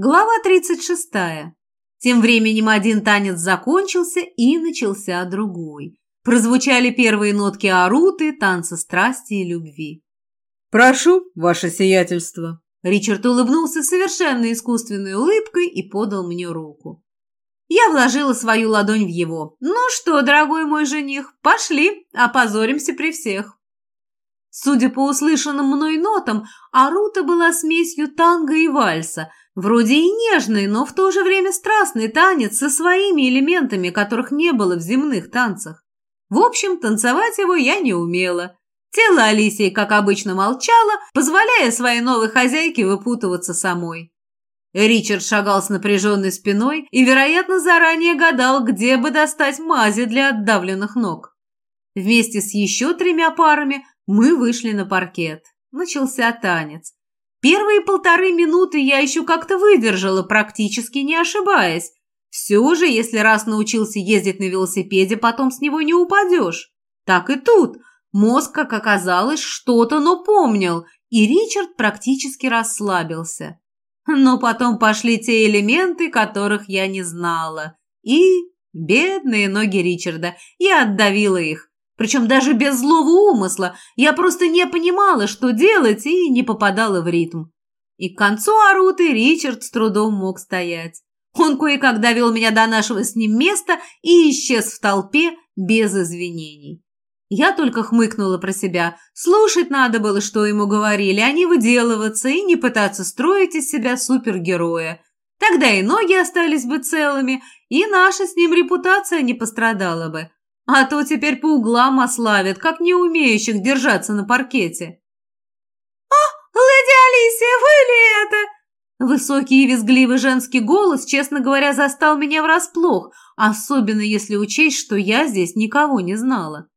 Глава 36. Тем временем один танец закончился и начался другой. Прозвучали первые нотки аруты, танца страсти и любви. «Прошу, ваше сиятельство». Ричард улыбнулся совершенно искусственной улыбкой и подал мне руку. Я вложила свою ладонь в его. «Ну что, дорогой мой жених, пошли, опозоримся при всех». Судя по услышанным мной нотам, Арута была смесью танго и вальса – Вроде и нежный, но в то же время страстный танец со своими элементами, которых не было в земных танцах. В общем, танцевать его я не умела. Тело Алисии, как обычно, молчало, позволяя своей новой хозяйке выпутываться самой. Ричард шагал с напряженной спиной и, вероятно, заранее гадал, где бы достать мази для отдавленных ног. Вместе с еще тремя парами мы вышли на паркет. Начался танец. Первые полторы минуты я еще как-то выдержала, практически не ошибаясь. Все же, если раз научился ездить на велосипеде, потом с него не упадешь. Так и тут. Мозг, как оказалось, что-то, но помнил, и Ричард практически расслабился. Но потом пошли те элементы, которых я не знала. И бедные ноги Ричарда. Я отдавила их. Причем даже без злого умысла. Я просто не понимала, что делать, и не попадала в ритм. И к концу Аруты Ричард с трудом мог стоять. Он кое-как довел меня до нашего с ним места и исчез в толпе без извинений. Я только хмыкнула про себя. Слушать надо было, что ему говорили, а не выделываться и не пытаться строить из себя супергероя. Тогда и ноги остались бы целыми, и наша с ним репутация не пострадала бы. А то теперь по углам ославят, как не умеющих держаться на паркете. «О, леди Алисия, вы ли это?» Высокий и визгливый женский голос, честно говоря, застал меня врасплох, особенно если учесть, что я здесь никого не знала.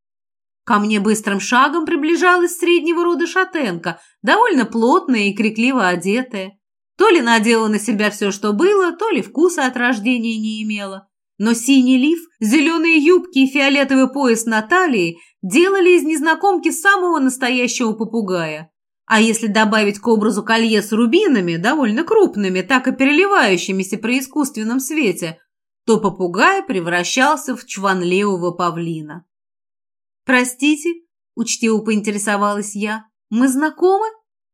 Ко мне быстрым шагом приближалась среднего рода шатенка, довольно плотная и крикливо одетая. То ли надела на себя все, что было, то ли вкуса от рождения не имела но синий лиф, зеленые юбки и фиолетовый пояс на талии делали из незнакомки самого настоящего попугая. А если добавить к образу колье с рубинами, довольно крупными, так и переливающимися при искусственном свете, то попугай превращался в чванливого павлина. «Простите», – учтиво поинтересовалась я, – «мы знакомы?»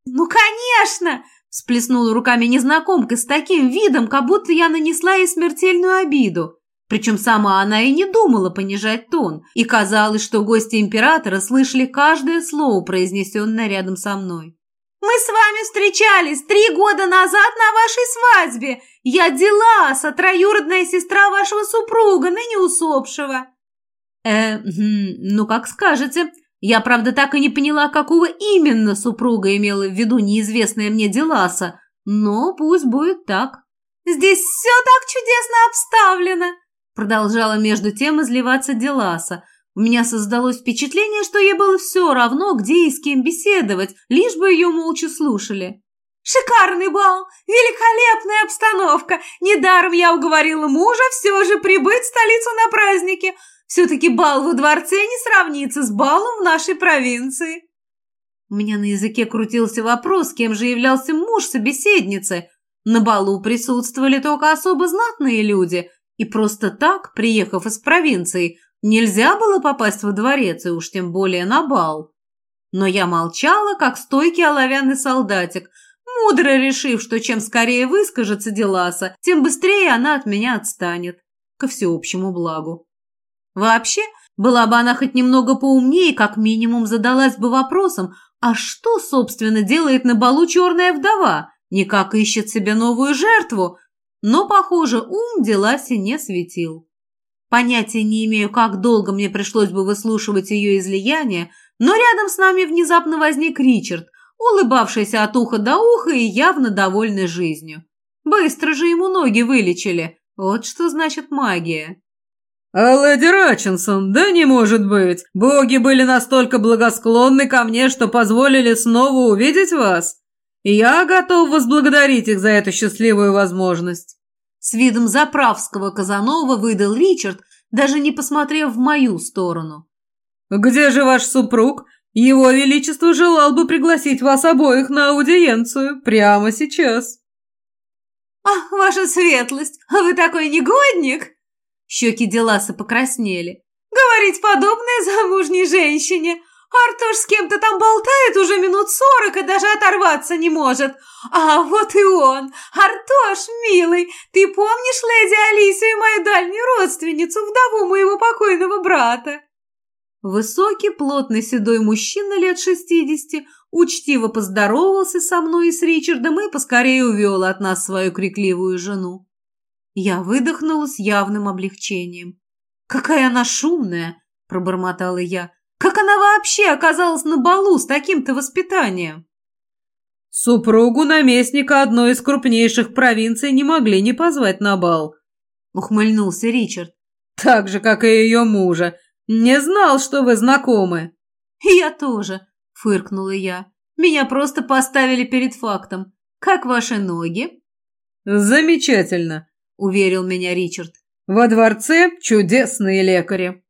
«Ну, конечно!» – всплеснула руками незнакомка с таким видом, как будто я нанесла ей смертельную обиду. Причем сама она и не думала понижать тон, и казалось, что гости императора слышали каждое слово, произнесенное рядом со мной. «Мы с вами встречались три года назад на вашей свадьбе. Я Деласа, троюродная сестра вашего супруга, ныне усопшего». «Э, ну как скажете. Я, правда, так и не поняла, какого именно супруга имела в виду неизвестная мне Деласа, но пусть будет так». «Здесь все так чудесно обставлено», Продолжала между тем изливаться Деласа. У меня создалось впечатление, что ей было все равно, где и с кем беседовать, лишь бы ее молча слушали. «Шикарный бал! Великолепная обстановка! Недаром я уговорила мужа все же прибыть в столицу на праздники. Все-таки бал во дворце не сравнится с балом в нашей провинции». У меня на языке крутился вопрос, кем же являлся муж собеседницы. На балу присутствовали только особо знатные люди – и просто так, приехав из провинции, нельзя было попасть во дворец, и уж тем более на бал. Но я молчала, как стойкий оловянный солдатик, мудро решив, что чем скорее выскажется Деласа, тем быстрее она от меня отстанет, ко всеобщему благу. Вообще, была бы она хоть немного поумнее, как минимум задалась бы вопросом, а что, собственно, делает на балу черная вдова? Никак ищет себе новую жертву, но, похоже, ум Деласи не светил. Понятия не имею, как долго мне пришлось бы выслушивать ее излияние, но рядом с нами внезапно возник Ричард, улыбавшийся от уха до уха и явно довольный жизнью. Быстро же ему ноги вылечили. Вот что значит магия. «А леди Рачинсон, да не может быть! Боги были настолько благосклонны ко мне, что позволили снова увидеть вас!» Я готов возблагодарить их за эту счастливую возможность. С видом заправского Казанова выдал Ричард, даже не посмотрев в мою сторону. «Где же ваш супруг? Его Величество желал бы пригласить вас обоих на аудиенцию прямо сейчас». «Ах, ваша светлость, а вы такой негодник!» Щеки Деласа покраснели. «Говорить подобное замужней женщине! Артуш с кем-то там болтает уже минут сорок и даже оторваться не может. А вот и он. Артуш, милый, ты помнишь леди Алисию, мою дальнюю родственницу, вдову моего покойного брата?» Высокий, плотный седой мужчина лет шестидесяти учтиво поздоровался со мной и с Ричардом и поскорее увел от нас свою крикливую жену. Я выдохнула с явным облегчением. «Какая она шумная!» – пробормотала я. «Как она вообще оказалась на балу с таким-то воспитанием?» «Супругу наместника одной из крупнейших провинций не могли не позвать на бал», – ухмыльнулся Ричард. «Так же, как и ее мужа. Не знал, что вы знакомы». «Я тоже», – фыркнула я. «Меня просто поставили перед фактом. Как ваши ноги?» «Замечательно», – уверил меня Ричард. «Во дворце чудесные лекари».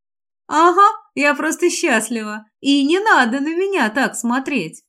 «Ага, я просто счастлива. И не надо на меня так смотреть».